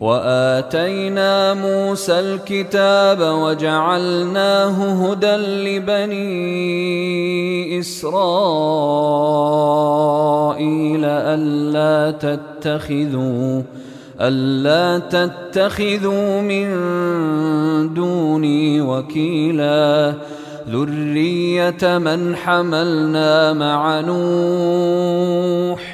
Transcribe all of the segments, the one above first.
وآتينا موسى الكتاب وجعلناه هدى لبني إسرائيل ألا تتخذوا ألا تتخذوا من دوني وكيلا ذرية من حملنا مع نوح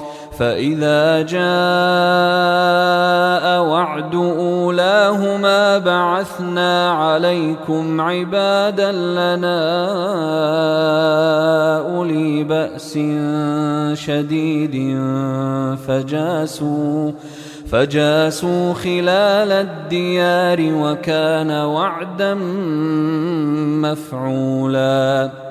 فإذا جاء وعد أولاهما بعثنا عليكم عبادا لنا أولي بأس شديد فجاسوا فجاسوا خلال الديار وكان وعدا مفعولا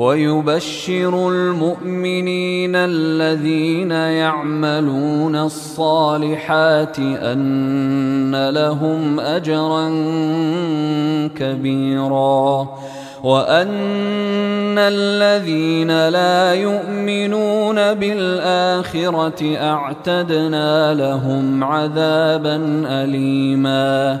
ويبشر المؤمنين الذين يعملون الصالحات أن لهم أجرا كبيرا وأن الذين لا يؤمنون بالآخرة أعتدنا لهم عذابا أليما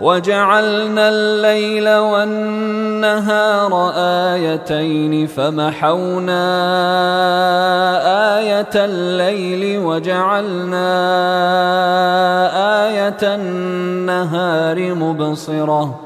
وجعلنا الليل والنهار آيتين فمحونا آية الليل وجعلنا آية النهار مبصرة.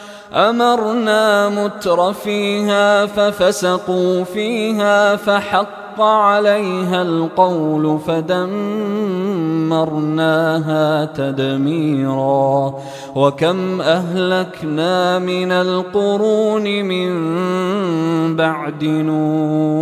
أمرنا متر فيها ففسقوا فيها فحق عليها القول فدمرناها تدميرا وكم أهلكنا من القرون من بعد نوح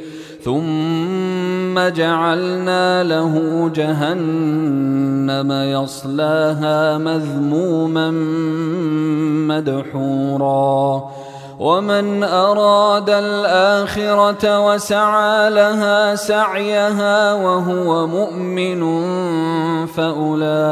ثم جعلنا له جهنم يصلاها مذموما مدحورا. ومن أراد الآخرة وسعى لها سعيها وهو مؤمن فأولئك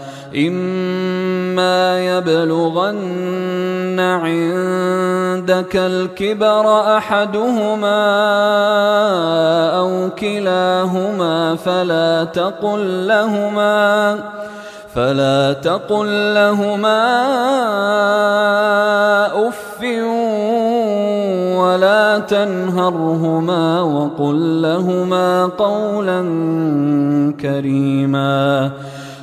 إما يبلغن عندك الكبر أحدهما أو كلاهما فلا تقل لهما فلا تقل لهما أف ولا تنهرهما وقل لهما قولا كريما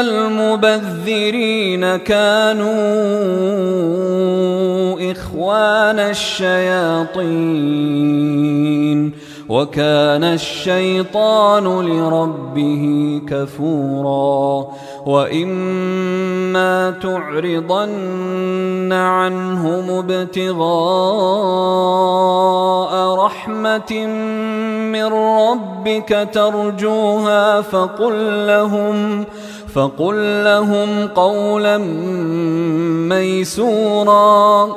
المبذرين كانوا إخوان الشياطين. وكان الشيطان لربه كفورا وإما تعرضن عنهم ابتغاء رحمة من ربك ترجوها فقل لهم فقل لهم قولا ميسورا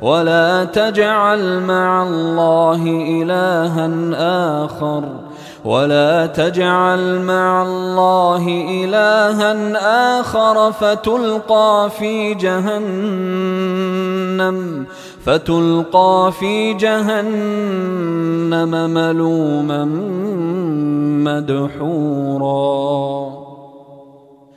ولا تجعل مع الله إلها آخر ولا تجعل مع الله إلها آخر فتلقى في جهنم فتلقى في جهنم ملوما مدحورا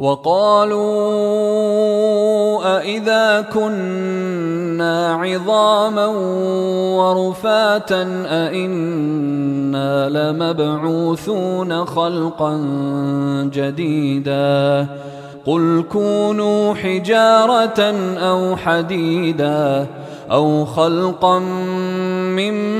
وقالوا أإذا كنا عظاما ورفاتا أإنا لمبعوثون خلقا جديدا قل كونوا حجارة أو حديدا أو خلقا مما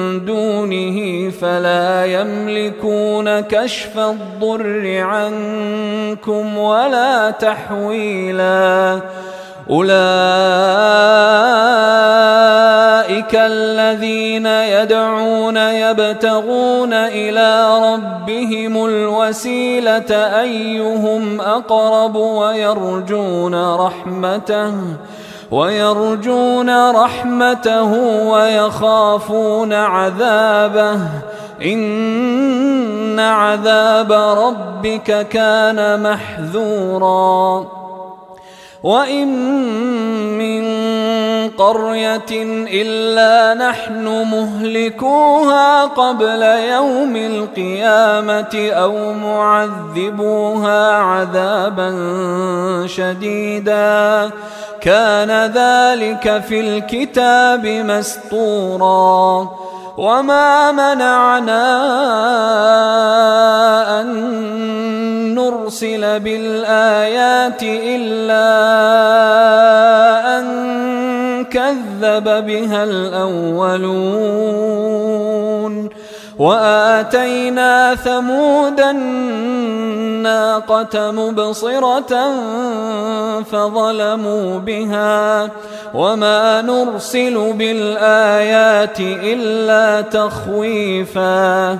دونه فلا يملكون كشف الضر عنكم ولا تحويلا. أولئك الذين يدعون يبتغون إلى ربهم الوسيلة أيهم أقرب ويرجون رحمته. ويرجون رحمته ويخافون عذابه. إن عذاب ربك كان محذورا. وإن من قرية إلا نحن مهلكوها قبل يوم القيامة أو معذبوها عذابا شديدا. كان ذلك في الكتاب مسطورا وما منعنا أن نرسل بالآيات إلا كذب بها الأولون وآتينا ثمود الناقة مبصرة فظلموا بها وما نرسل بالآيات إلا تخويفاً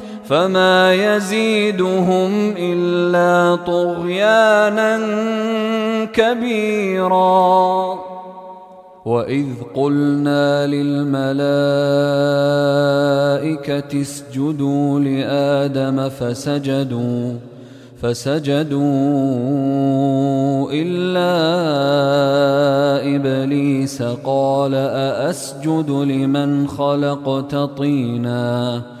فما يزيدهم إلا طغيانا كبيرا وإذ قلنا للملائكة اسجدوا لآدم فسجدوا فسجدوا إلا إبليس قال أأسجد لمن خلقت طيناً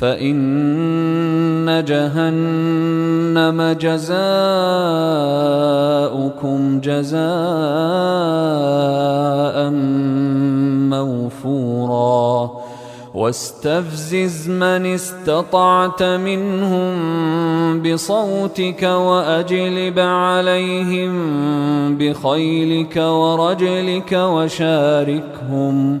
فإن جهنم جزاؤكم جزاء موفورا. واستفزز من استطعت منهم بصوتك وأجلب عليهم بخيلك ورجلك وشاركهم.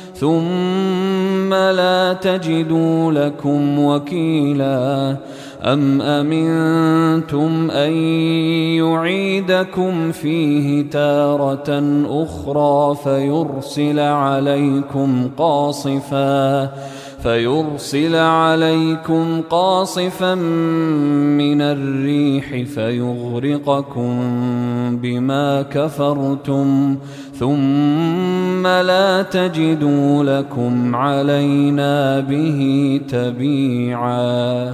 ثم لا تجدوا لكم وكيلا أم أمنتم أن يعيدكم فيه تارة أخرى فيرسل عليكم قاصفاً فيرسل عليكم قاصفا من الريح فيغرقكم بما كفرتم ثم لا تجدوا لكم علينا به تبيعا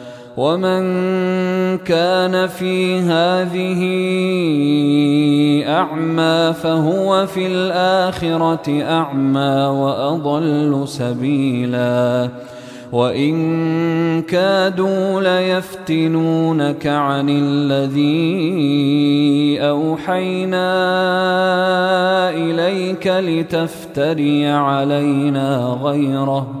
ومن كان في هذه اعمى فهو في الاخره اعمى واضل سبيلا وان كادوا ليفتنونك عن الذي اوحينا اليك لتفتري علينا غيره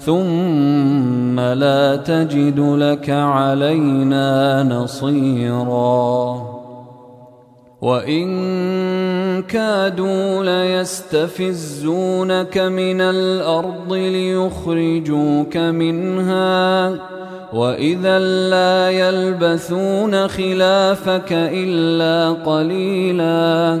ثم لا تجد لك علينا نصيرا. وإن كادوا ليستفزونك من الأرض ليخرجوك منها. وإذا لا يلبثون خلافك إلا قليلا.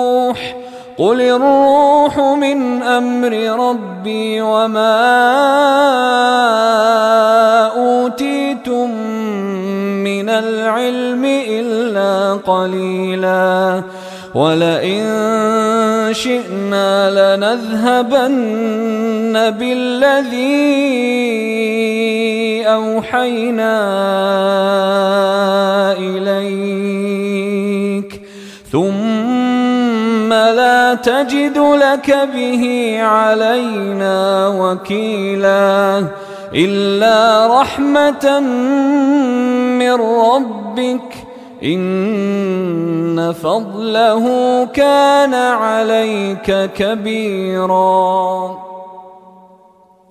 قل الروح من أمر ربي وما اوتيتم من العلم الا قليلا ولئن شئنا لنذهبن بالذي اوحينا اليك تجد لك به علينا وكيلا إلا رحمة من ربك إن فضله كان عليك كبيرا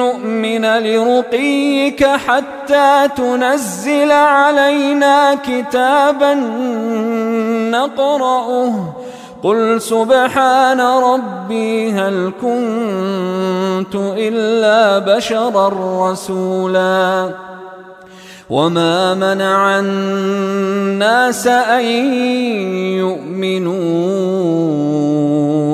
نؤمن لرقيك حتى تنزل علينا كتابا نقرأه. قل سبحان ربي هل كنت إلا بشرا رسولا. وما منع الناس أن يؤمنوا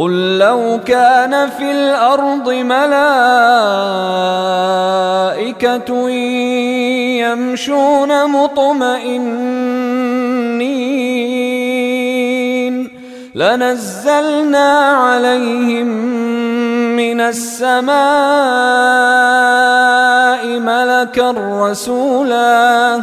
قل لو كان في الأرض ملائكة يمشون مطمئنين لنزلنا عليهم من السماء ملكا رسولا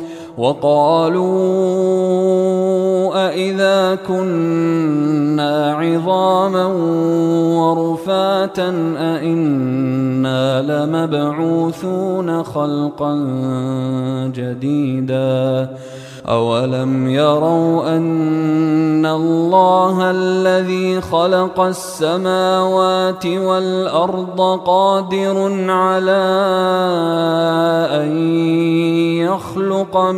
وقالوا أإذا كنا عظاما ورفاتا أإنا لمبعوثون خلقا جديدا أولم يروا أن الله الذي خلق السماوات والأرض قادر على أن يخلق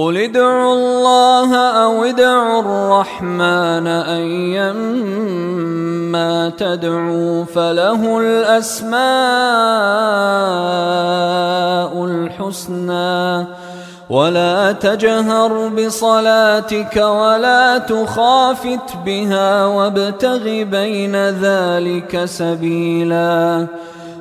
قل ادعوا الله أو ادعوا الرحمن أيما تدعوا فله الأسماء الحسنى ولا تجهر بصلاتك ولا تخافت بها وابتغ بين ذلك سبيلا